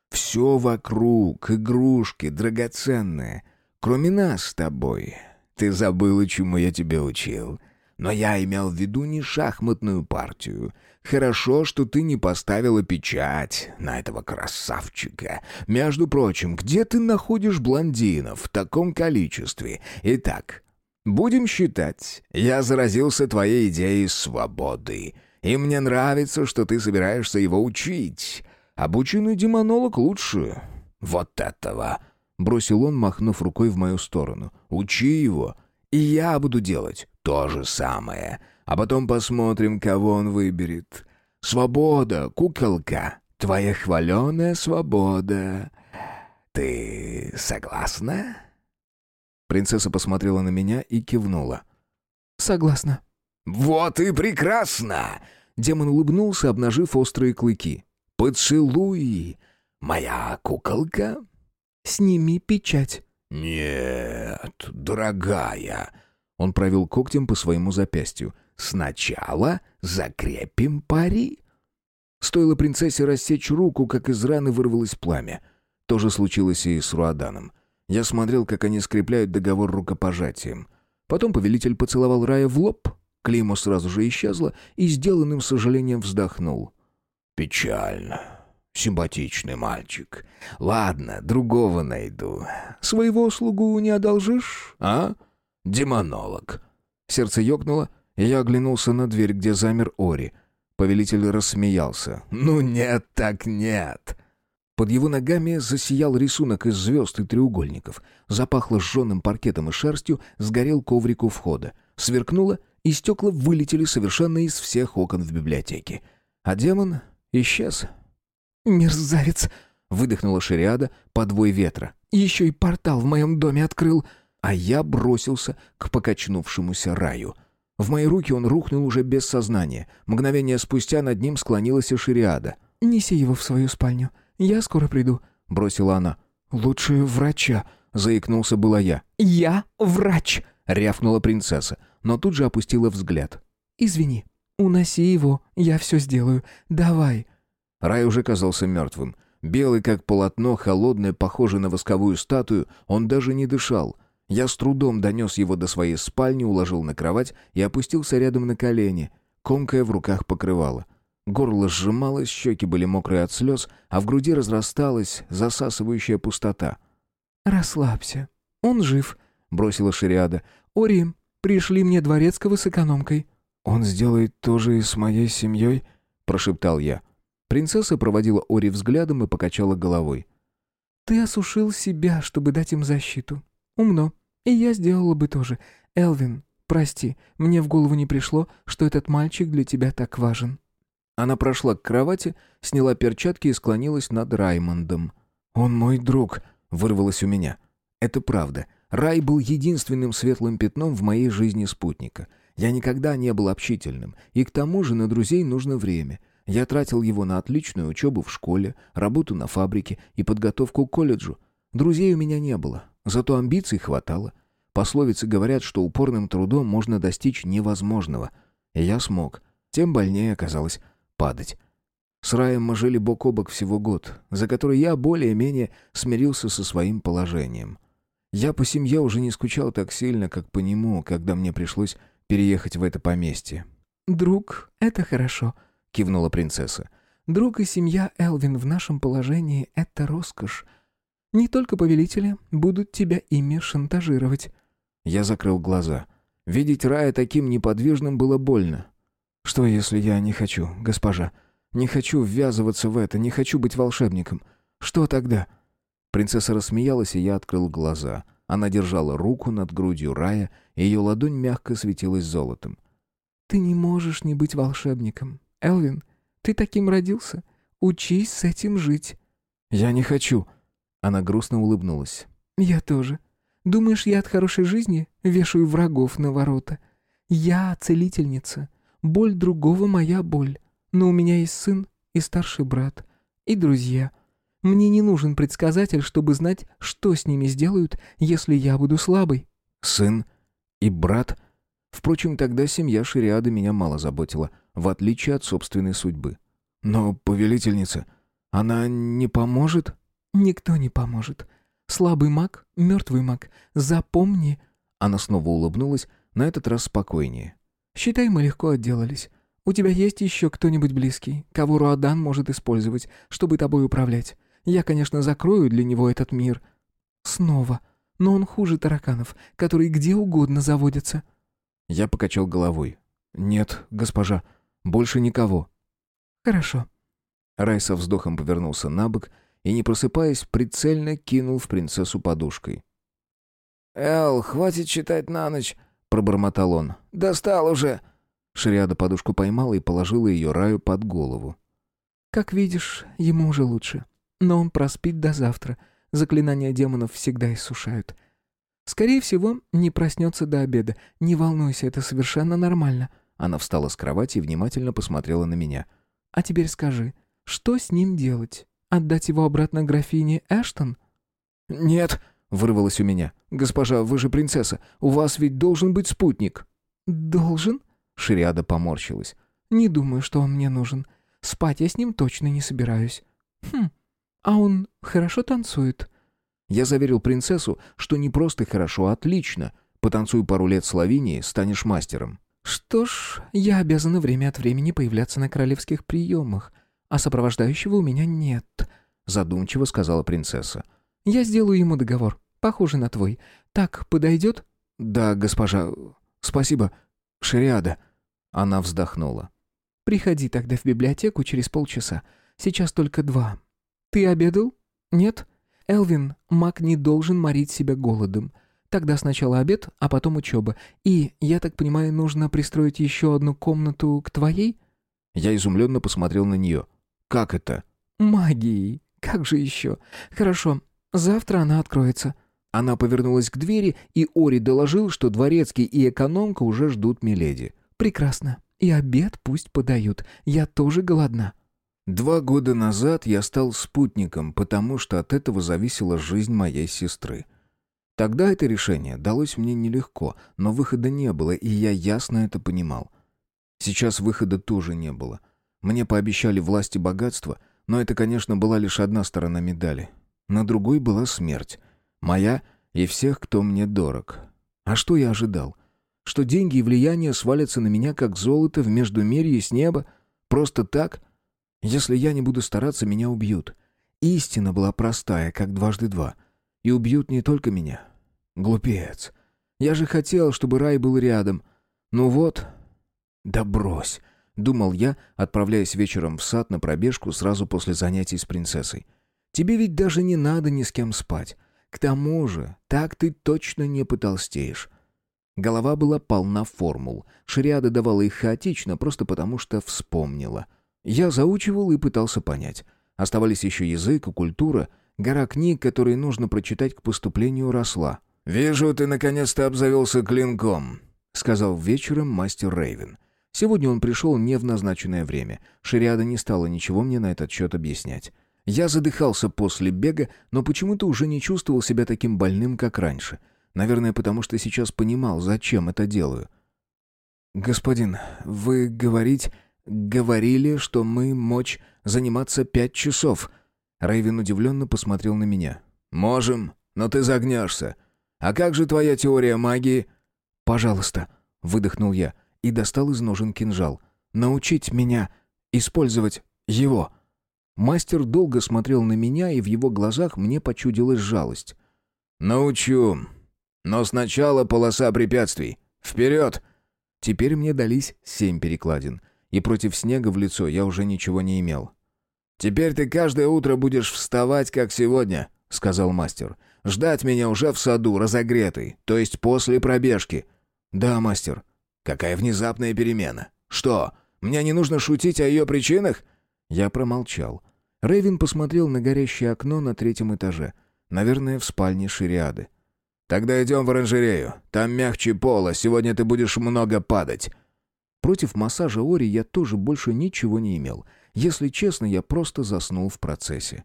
Все вокруг, игрушки, драгоценные. Кроме нас с тобой. Ты забыла, чему я тебя учил. Но я имел в виду не шахматную партию. Хорошо, что ты не поставила печать на этого красавчика. Между прочим, где ты находишь блондинов в таком количестве? Итак, будем считать, я заразился твоей идеей свободы. И мне нравится, что ты собираешься его учить. Обученный демонолог лучше вот этого». Бросил он, махнув рукой в мою сторону. «Учи его, и я буду делать то же самое. А потом посмотрим, кого он выберет. Свобода, куколка, твоя хваленая свобода. Ты согласна?» Принцесса посмотрела на меня и кивнула. «Согласна». «Вот и прекрасно!» Демон улыбнулся, обнажив острые клыки. «Поцелуй, моя куколка!» «Сними печать». «Нет, дорогая». Он провел когтем по своему запястью. «Сначала закрепим пари». Стоило принцессе рассечь руку, как из раны вырвалось пламя. То же случилось и с Руаданом. Я смотрел, как они скрепляют договор рукопожатием. Потом повелитель поцеловал Рая в лоб, клеймо сразу же исчезло, и сделанным сожалением вздохнул. «Печально. Симпатичный мальчик. Ладно, другого найду. Своего слугу не одолжишь, а? Демонолог». Сердце ёкнуло, и я оглянулся на дверь, где замер Ори. Повелитель рассмеялся. «Ну нет так нет!» Под его ногами засиял рисунок из звезд и треугольников. Запахло сжженным паркетом и шерстью, сгорел коврик у входа. Сверкнуло, и стекла вылетели совершенно из всех окон в библиотеке. А демон исчез. «Мерзавец!» — выдохнула Шариада подвой ветра. «Еще и портал в моем доме открыл!» А я бросился к покачнувшемуся раю. В мои руки он рухнул уже без сознания. Мгновение спустя над ним склонилась и Шариада. «Неси его в свою спальню. Я скоро приду», — бросила она. «Лучше врача», — заикнулся была я. «Я врач», — рявкнула принцесса, но тут же опустила взгляд. «Извини, уноси его, я все сделаю. Давай». Рай уже казался мертвым. Белый, как полотно, холодный, похожий на восковую статую, он даже не дышал. Я с трудом донес его до своей спальни, уложил на кровать и опустился рядом на колени, комкая в руках покрывало. Горло сжималось, щеки были мокрые от слез, а в груди разрасталась засасывающая пустота. «Расслабься. Он жив», — бросила Шириада. «Ори, пришли мне дворецкого с экономкой». «Он сделает то же и с моей семьей?» — прошептал я. Принцесса проводила Ори взглядом и покачала головой. «Ты осушил себя, чтобы дать им защиту. Умно. И я сделала бы тоже. Элвин, прости, мне в голову не пришло, что этот мальчик для тебя так важен». Она прошла к кровати, сняла перчатки и склонилась над Раймондом. «Он мой друг», — вырвалось у меня. «Это правда. Рай был единственным светлым пятном в моей жизни спутника. Я никогда не был общительным, и к тому же на друзей нужно время. Я тратил его на отличную учебу в школе, работу на фабрике и подготовку к колледжу. Друзей у меня не было, зато амбиций хватало. Пословицы говорят, что упорным трудом можно достичь невозможного. И я смог. Тем больнее оказалось падать. С Раем мы жили бок о бок всего год, за который я более-менее смирился со своим положением. Я по семье уже не скучал так сильно, как по нему, когда мне пришлось переехать в это поместье. «Друг — это хорошо», — кивнула принцесса. «Друг и семья Элвин в нашем положении — это роскошь. Не только повелители будут тебя ими шантажировать». Я закрыл глаза. Видеть Рая таким неподвижным было больно. «Что, если я не хочу, госпожа? Не хочу ввязываться в это, не хочу быть волшебником. Что тогда?» Принцесса рассмеялась, и я открыл глаза. Она держала руку над грудью Рая, и ее ладонь мягко светилась золотом. «Ты не можешь не быть волшебником. Элвин, ты таким родился. Учись с этим жить». «Я не хочу». Она грустно улыбнулась. «Я тоже. Думаешь, я от хорошей жизни вешаю врагов на ворота? Я целительница. Боль другого моя боль. Но у меня есть сын и старший брат. И друзья. Мне не нужен предсказатель, чтобы знать, что с ними сделают, если я буду слабой». «Сын и брат?» Впрочем, тогда семья Шириады меня мало заботила, в отличие от собственной судьбы. «Но, повелительница, она не поможет?» «Никто не поможет. Слабый маг, мертвый маг. Запомни...» Она снова улыбнулась, на этот раз спокойнее. «Считай, мы легко отделались. У тебя есть еще кто-нибудь близкий, кого Руадан может использовать, чтобы тобой управлять? Я, конечно, закрою для него этот мир. Снова. Но он хуже тараканов, которые где угодно заводятся». Я покачал головой. «Нет, госпожа, больше никого». «Хорошо». Рай со вздохом повернулся на бок и, не просыпаясь, прицельно кинул в принцессу подушкой. «Эл, хватит читать на ночь», — пробормотал он. «Достал уже». Шриада подушку поймала и положила ее Раю под голову. «Как видишь, ему уже лучше. Но он проспит до завтра. Заклинания демонов всегда иссушают. Скорее всего, не проснется до обеда. Не волнуйся, это совершенно нормально». Она встала с кровати и внимательно посмотрела на меня. «А теперь скажи, что с ним делать? Отдать его обратно графине Эштон?» «Нет», — вырвалось у меня. «Госпожа, вы же принцесса. У вас ведь должен быть спутник». «Должен?» — Шириада поморщилась. «Не думаю, что он мне нужен. Спать я с ним точно не собираюсь». «Хм, а он хорошо танцует». Я заверил принцессу, что не просто хорошо, а отлично. Потанцуй пару лет с Лавинией, станешь мастером. «Что ж, я обязана время от времени появляться на королевских приемах, а сопровождающего у меня нет», — задумчиво сказала принцесса. «Я сделаю ему договор, похожий на твой. Так подойдет?» «Да, госпожа. Спасибо. Шариада». Она вздохнула. «Приходи тогда в библиотеку через полчаса. Сейчас только два. «Ты обедал? Нет? Элвин, маг не должен морить себя голодом. Тогда сначала обед, а потом учеба. И, я так понимаю, нужно пристроить еще одну комнату к твоей?» Я изумленно посмотрел на нее. «Как это?» «Магией. Как же еще? Хорошо, завтра она откроется». Она повернулась к двери, и Ори доложил, что дворецкий и экономка уже ждут Миледи. «Прекрасно. И обед пусть подают. Я тоже голодна». Два года назад я стал спутником, потому что от этого зависела жизнь моей сестры. Тогда это решение далось мне нелегко, но выхода не было, и я ясно это понимал. Сейчас выхода тоже не было. Мне пообещали власть и богатство, но это, конечно, была лишь одна сторона медали. На другой была смерть. Моя и всех, кто мне дорог. А что я ожидал? Что деньги и влияние свалятся на меня, как золото в междумерье с неба? Просто так? Если я не буду стараться, меня убьют. Истина была простая, как дважды два. И убьют не только меня. Глупец. Я же хотел, чтобы рай был рядом. Ну вот... Да брось, думал я, отправляясь вечером в сад на пробежку сразу после занятий с принцессой. Тебе ведь даже не надо ни с кем спать. К тому же, так ты точно не потолстеешь. Голова была полна формул. Шариада давала их хаотично, просто потому что вспомнила. Я заучивал и пытался понять. Оставались еще язык и культура. Гора книг, которые нужно прочитать к поступлению, росла. «Вижу, ты наконец-то обзавелся клинком», — сказал вечером мастер Рейвен. Сегодня он пришел не в назначенное время. Шариада не стала ничего мне на этот счет объяснять. Я задыхался после бега, но почему-то уже не чувствовал себя таким больным, как раньше. Наверное, потому что сейчас понимал, зачем это делаю. «Господин, вы говорить...» «Говорили, что мы мочь заниматься пять часов». Рейвен удивленно посмотрел на меня. «Можем, но ты загнешься. А как же твоя теория магии?» «Пожалуйста», — выдохнул я. и достал из ножен кинжал. «Научить меня использовать его». Мастер долго смотрел на меня, и в его глазах мне почудилась жалость. «Научу. Но сначала полоса препятствий. Вперед!» Теперь мне дались семь перекладин, и против снега в лицо я уже ничего не имел. «Теперь ты каждое утро будешь вставать, как сегодня», — сказал мастер. «Ждать меня уже в саду, разогретый, то есть после пробежки». «Да, мастер». «Какая внезапная перемена. Что, мне не нужно шутить о ее причинах?» Я промолчал. Рэйвин посмотрел на горящее окно на третьем этаже. Наверное, в спальне Шириады. «Тогда идем в оранжерею. Там мягче пола, сегодня ты будешь много падать». Против массажа Ори я тоже больше ничего не имел. Если честно, я просто заснул в процессе.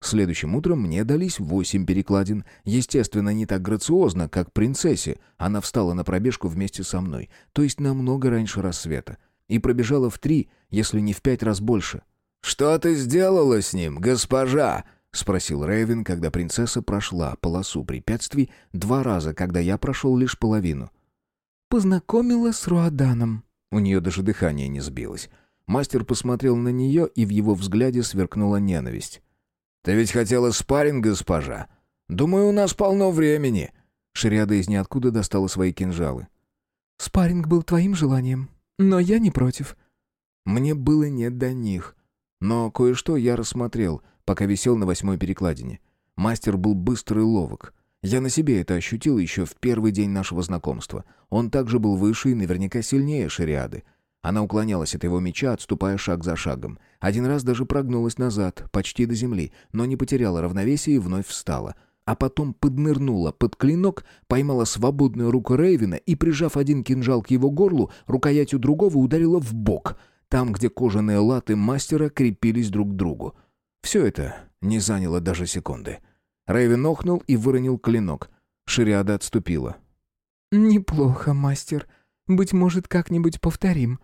Следующим утром мне дались восемь перекладин. Естественно, не так грациозно, как принцессе. Она встала на пробежку вместе со мной, то есть намного раньше рассвета. И пробежала в три, если не в пять раз больше. «Что ты сделала с ним, госпожа?» — спросил Рэйвен, когда принцесса прошла полосу препятствий два раза, когда я прошел лишь половину. «Познакомила с Руаданом». У нее даже дыхание не сбилось. Мастер посмотрел на нее, и в его взгляде сверкнула ненависть. «Ты ведь хотела спарринг, госпожа? Думаю, у нас полно времени». Шриада из ниоткуда достала свои кинжалы. «Спарринг был твоим желанием, но я не против». Мне было не до них. Но кое-что я рассмотрел, пока висел на восьмой перекладине. Мастер был быстрый и ловок. Я на себе это ощутил еще в первый день нашего знакомства. Он также был выше и наверняка сильнее Шариады. Она уклонялась от его меча, отступая шаг за шагом. Один раз даже прогнулась назад, почти до земли, но не потеряла равновесие и вновь встала. А потом поднырнула под клинок, поймала свободную руку Рейвина и, прижав один кинжал к его горлу, рукоятью другого ударила в бок, там, где кожаные латы мастера крепились друг к другу. Все это не заняло даже секунды. Рейвен охнул и выронил клинок. Шириада отступила. «Неплохо, мастер. Быть может, как-нибудь повторим».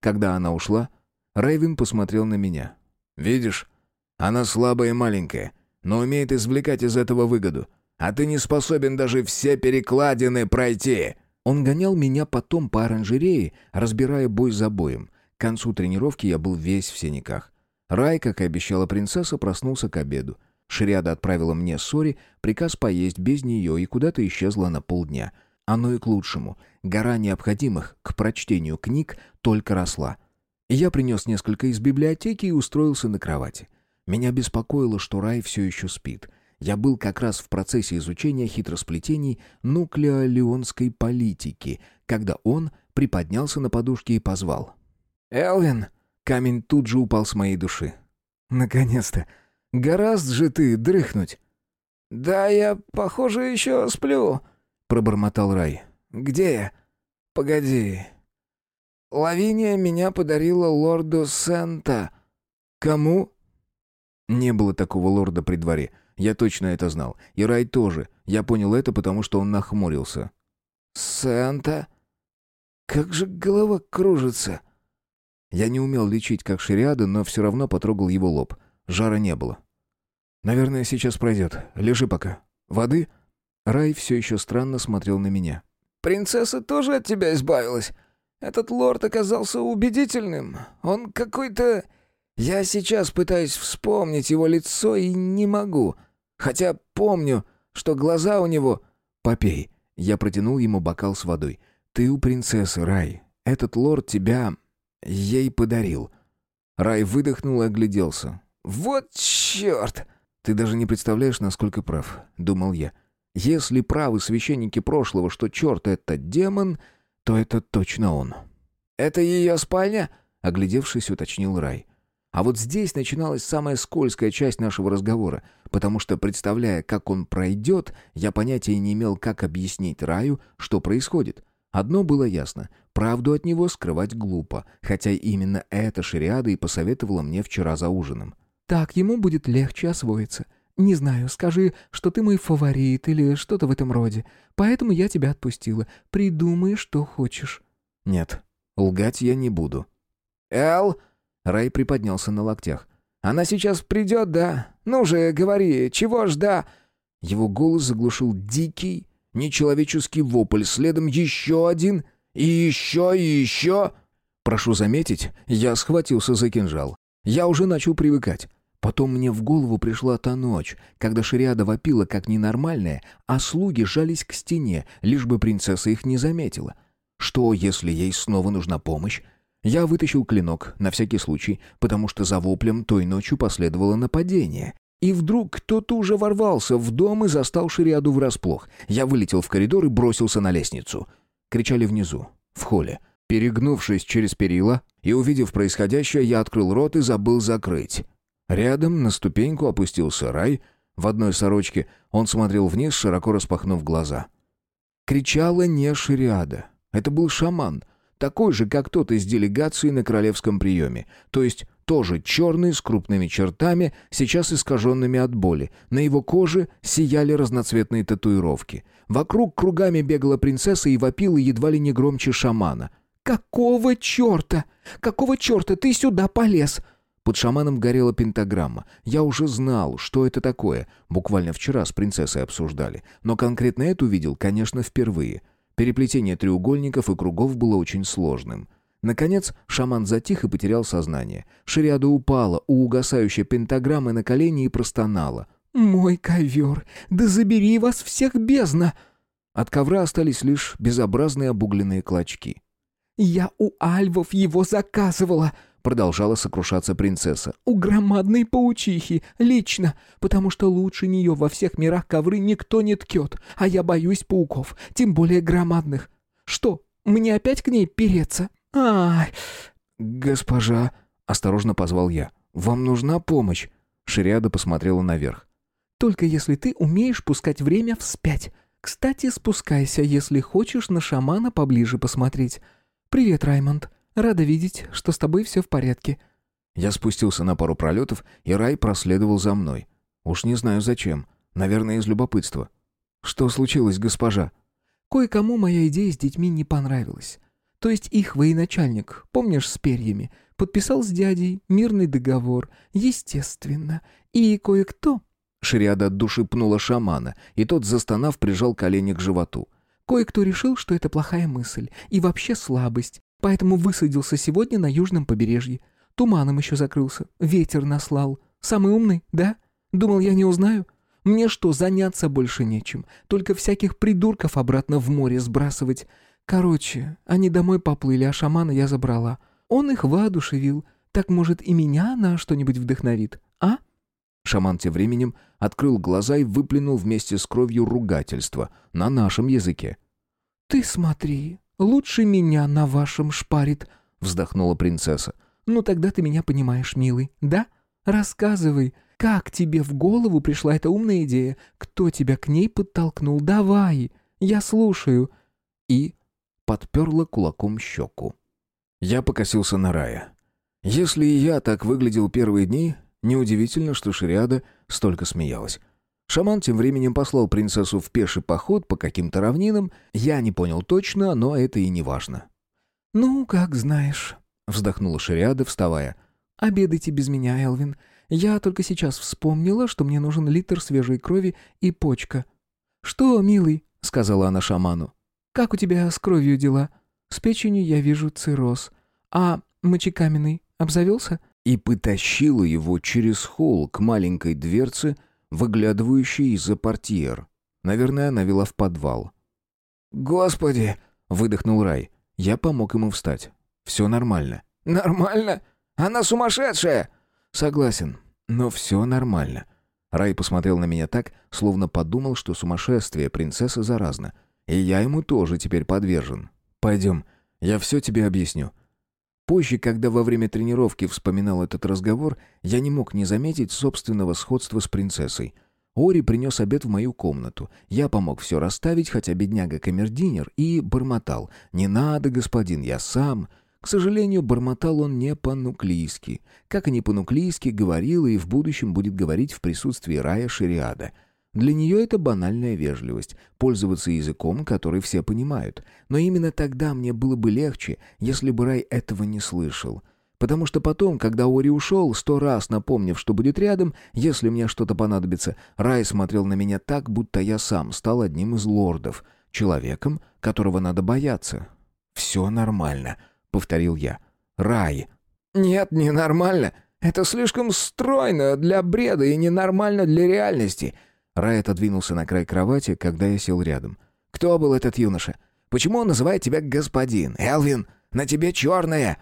Когда она ушла, Рейвен посмотрел на меня. «Видишь, она слабая и маленькая, но умеет извлекать из этого выгоду. А ты не способен даже все перекладины пройти!» Он гонял меня потом по оранжерее, разбирая бой за боем. К концу тренировки я был весь в синяках. Рай, как и обещала принцесса, проснулся к обеду. Шриада отправила мне Сори приказ поесть без нее и куда-то исчезла на полдня. Оно и к лучшему. Гора необходимых к прочтению книг только росла. Я принес несколько из библиотеки и устроился на кровати. Меня беспокоило, что Рай все еще спит. Я был как раз в процессе изучения хитросплетений нуклеолеонской политики, когда он приподнялся на подушке и позвал. «Элвин!» Камень тут же упал с моей души. «Наконец-то! Гораздо же ты дрыхнуть!» «Да я, похоже, еще сплю», — пробормотал Рай. «Где я? Погоди. Лавиния меня подарила лорду Сента». «Кому?» Не было такого лорда при дворе. Я точно это знал. И Рай тоже. Я понял это, потому что он нахмурился. «Сента? Как же голова кружится!» Я не умел лечить как шариада, но все равно потрогал его лоб. Жара не было. «Наверное, сейчас пройдет. Лежи пока. Воды?» Рай все еще странно смотрел на меня. «Принцесса тоже от тебя избавилась. Этот лорд оказался убедительным. Он какой-то... Я сейчас пытаюсь вспомнить его лицо и не могу. Хотя помню, что глаза у него...» «Попей». Я протянул ему бокал с водой. «Ты у принцессы, Рай. Этот лорд тебя... ей подарил». Рай выдохнул и огляделся. «Вот черт!» «Ты даже не представляешь, насколько прав», — думал я. «Если правы священники прошлого, что черт — это демон, то это точно он». «Это ее спальня?» — оглядевшись, уточнил Рай. А вот здесь начиналась самая скользкая часть нашего разговора, потому что, представляя, как он пройдет, я понятия не имел, как объяснить Раю, что происходит. Одно было ясно — правду от него скрывать глупо, хотя именно это Шариада и посоветовала мне вчера за ужином. Так ему будет легче освоиться. Не знаю, скажи, что ты мой фаворит или что-то в этом роде. Поэтому я тебя отпустила. Придумай, что хочешь». «Нет, лгать я не буду». «Эл?» Рай приподнялся на локтях. «Она сейчас придет, да? Ну же, говори, чего ж да?» Его голос заглушил дикий, нечеловеческий вопль, следом еще один, И еще, и еще...» Прошу заметить, я схватился за кинжал. Я уже начал привыкать. Потом мне в голову пришла та ночь, когда шариада вопила как ненормальная, а слуги жались к стене, лишь бы принцесса их не заметила. Что, если ей снова нужна помощь? Я вытащил клинок, на всякий случай, потому что за воплем той ночью последовало нападение. И вдруг кто-то уже ворвался в дом и застал шариаду врасплох. Я вылетел в коридор и бросился на лестницу. Кричали внизу, в холле. Перегнувшись через перила и увидев происходящее, я открыл рот и забыл закрыть. Рядом на ступеньку опустился рай. В одной сорочке он смотрел вниз, широко распахнув глаза. Кричала не шариада. Это был шаман, такой же, как тот из делегации на королевском приеме. То есть тоже черный, с крупными чертами, сейчас искаженными от боли. На его коже сияли разноцветные татуировки. Вокруг кругами бегала принцесса и вопила едва ли не громче шамана. «Какого черта? Какого черта ты сюда полез?» Под шаманом горела пентаграмма. Я уже знал, что это такое. Буквально вчера с принцессой обсуждали. Но конкретно эту видел, конечно, впервые. Переплетение треугольников и кругов было очень сложным. Наконец, шаман затих и потерял сознание. Шариада упала у угасающей пентаграммы на колени и простонала. «Мой ковер! Да забери вас всех бездна!» От ковра остались лишь безобразные обугленные клочки. «Я у альвов его заказывала!» Продолжала сокрушаться принцесса. «У громадной паучихи, лично, потому что лучше нее во всех мирах ковры никто не ткет, а я боюсь пауков, тем более громадных. Что, мне опять к ней переться? Ай!» «Госпожа!» — осторожно позвал я. «Вам нужна помощь?» Шириада посмотрела наверх. «Только если ты умеешь пускать время вспять. Кстати, спускайся, если хочешь на шамана поближе посмотреть. Привет, Раймонд. Рада видеть, что с тобой все в порядке». Я спустился на пару пролетов, и Рай проследовал за мной. Уж не знаю зачем. Наверное, из любопытства. «Что случилось, госпожа?» «Кое-кому моя идея с детьми не понравилась. То есть их военачальник, помнишь, с перьями, подписал с дядей мирный договор, естественно. И кое-кто...» Шариада от души пнула шамана, и тот, застонав, прижал колени к животу. «Кое-кто решил, что это плохая мысль и вообще слабость, Поэтому высадился сегодня на южном побережье. Туманом еще закрылся, ветер наслал. Самый умный, да? Думал, я не узнаю? Мне что, заняться больше нечем? Только всяких придурков обратно в море сбрасывать. Короче, они домой поплыли, а шамана я забрала. Он их воодушевил. Так, может, и меня на что-нибудь вдохновит, а?» Шаман тем временем открыл глаза и выплюнул вместе с кровью ругательство на нашем языке. «Ты смотри, лучше меня на вашем шпарит», — вздохнула принцесса. «Ну тогда ты меня понимаешь, милый, да? Рассказывай, как тебе в голову пришла эта умная идея? Кто тебя к ней подтолкнул? Давай, я слушаю». И подперла кулаком щеку. Я покосился на Рая. Если и я так выглядел первые дни, неудивительно, что Шириада столько смеялась. Шаман тем временем послал принцессу в пеший поход по каким-то равнинам. Я не понял точно, но это и не важно. «Ну, как знаешь», — вздохнула Шариада, вставая. «Обедайте без меня, Элвин. Я только сейчас вспомнила, что мне нужен литр свежей крови и почка». «Что, милый?» — сказала она шаману. «Как у тебя с кровью дела? С печенью я вижу цирроз. А мочекаменный обзавелся?» И потащила его через холл к маленькой дверце, выглядывающей из-за портьер. Наверное, она вела в подвал. «Господи!» — выдохнул Рай. Я помог ему встать. «Все нормально». «Нормально? Она сумасшедшая!» «Согласен, но все нормально». Рай посмотрел на меня так, словно подумал, что сумасшествие принцессы заразно. И я ему тоже теперь подвержен. «Пойдем, я все тебе объясню». Позже, когда во время тренировки вспоминал этот разговор, я не мог не заметить собственного сходства с принцессой. Ори принес обед в мою комнату. Я помог все расставить, хотя бедняга камердинер и бормотал. «Не надо, господин, я сам». К сожалению, бормотал он не по-нуклийски. Как и не по-нуклийски говорил и в будущем будет говорить в присутствии Рая Шириада — для нее это банальная вежливость, пользоваться языком, который все понимают. Но именно тогда мне было бы легче, если бы Рай этого не слышал. Потому что потом, когда Ори ушел, сто раз напомнив, что будет рядом, если мне что-то понадобится, Рай смотрел на меня так, будто я сам стал одним из лордов, человеком, которого надо бояться. «Все нормально», — повторил я. «Рай». «Нет, не нормально. Это слишком стройно для бреда и ненормально для реальности». Рай отодвинулся на край кровати, когда я сел рядом. «Кто был этот юноша? Почему он называет тебя господин? Элвин, на тебе черное!»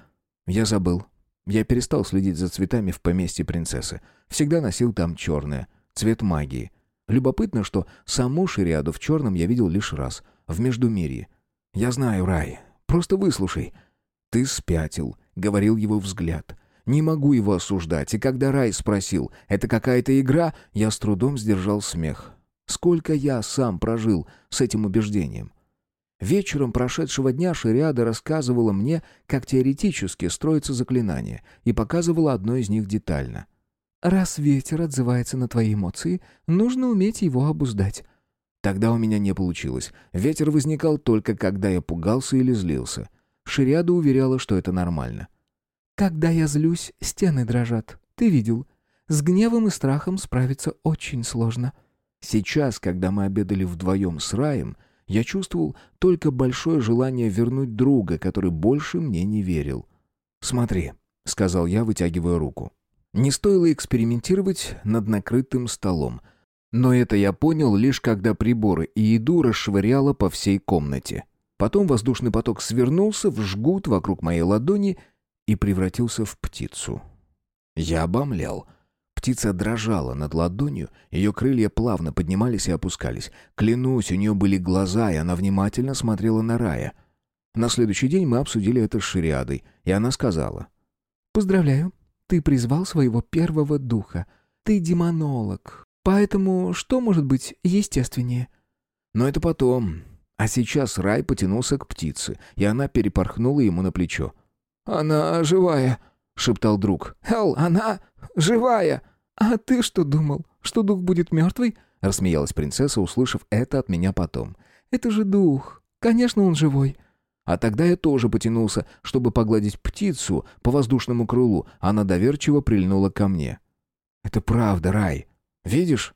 Я забыл. Я перестал следить за цветами в поместье принцессы. Всегда носил там черное. Цвет магии. Любопытно, что саму шариаду в черном я видел лишь раз. В Междумирье. «Я знаю, Рай. Просто выслушай». «Ты спятил», — говорил его взгляд. «Не могу его осуждать, и когда Рай спросил, это какая-то игра, я с трудом сдержал смех. Сколько я сам прожил с этим убеждением. Вечером прошедшего дня Шариада рассказывала мне, как теоретически строится заклинание, и показывала одно из них детально. «Раз ветер отзывается на твои эмоции, нужно уметь его обуздать». Тогда у меня не получилось. Ветер возникал только когда я пугался или злился. Шариада уверяла, что это нормально. «Когда я злюсь, стены дрожат. Ты видел. С гневом и страхом справиться очень сложно». Сейчас, когда мы обедали вдвоем с Раем, я чувствовал только большое желание вернуть друга, который больше мне не верил. «Смотри», — сказал я, вытягивая руку. Не стоило экспериментировать над накрытым столом. Но это я понял лишь когда приборы и еду расшвыряло по всей комнате. Потом воздушный поток свернулся в жгут вокруг моей ладони и превратился в птицу. Я обомлял. Птица дрожала над ладонью, ее крылья плавно поднимались и опускались. Клянусь, у нее были глаза, и она внимательно смотрела на Рая. На следующий день мы обсудили это с Шириадой, и она сказала. «Поздравляю, ты призвал своего первого духа. Ты демонолог, поэтому что может быть естественнее?» Но это потом. А сейчас Рай потянулся к птице, и она перепорхнула ему на плечо. «Она живая», — шептал друг. «Эл, она живая!» «А ты что думал, что дух будет мертвый?» — рассмеялась принцесса, услышав это от меня потом. «Это же дух. Конечно, он живой». А тогда я тоже потянулся, чтобы погладить птицу по воздушному крылу. Она доверчиво прильнула ко мне. «Это правда, Рай. Видишь?»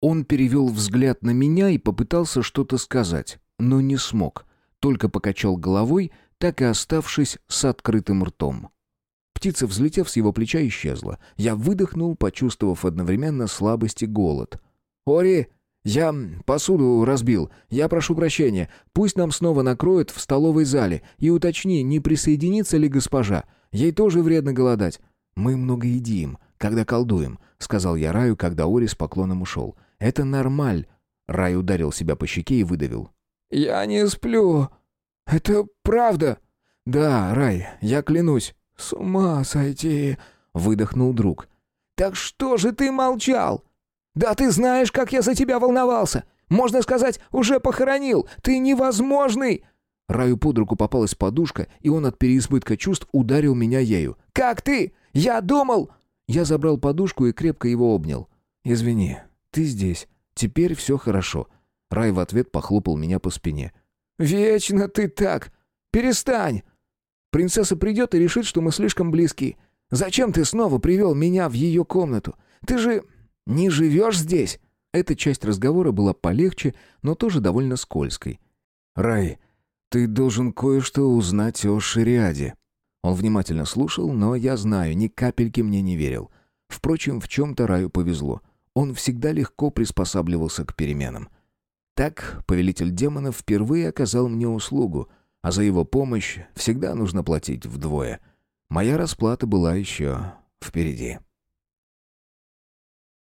Он перевел взгляд на меня и попытался что-то сказать, но не смог. Только покачал головой, так и оставшись с открытым ртом. Птица, взлетев с его плеча, исчезла. Я выдохнул, почувствовав одновременно слабость и голод. «Ори, я посуду разбил. Я прошу прощения. Пусть нам снова накроют в столовой зале. И уточни, не присоединится ли госпожа. Ей тоже вредно голодать». «Мы много едим, когда колдуем», — сказал я Раю, когда Ори с поклоном ушел. «Это нормаль». Рай ударил себя по щеке и выдавил. «Я не сплю. Это правда?» «Да, Рай, я клянусь». «С ума сойти!» — выдохнул друг. «Так что же ты молчал? Да ты знаешь, как я за тебя волновался! Можно сказать, уже похоронил! Ты невозможный!» Раю под руку попалась подушка, и он от переизбытка чувств ударил меня ею. «Как ты? Я думал...» Я забрал подушку и крепко его обнял. «Извини, ты здесь. Теперь все хорошо». Рай в ответ похлопал меня по спине. «Вечно ты так! Перестань! Принцесса придет и решит, что мы слишком близки. Зачем ты снова привел меня в ее комнату? Ты же не живешь здесь?» Эта часть разговора была полегче, но тоже довольно скользкой. «Рай, ты должен кое-что узнать о Шириаде». Он внимательно слушал, но я знаю, ни капельки мне не верил. Впрочем, в чем-то Раю повезло. Он всегда легко приспосабливался к переменам. Так повелитель демонов впервые оказал мне услугу — а за его помощь всегда нужно платить вдвое. Моя расплата была еще впереди.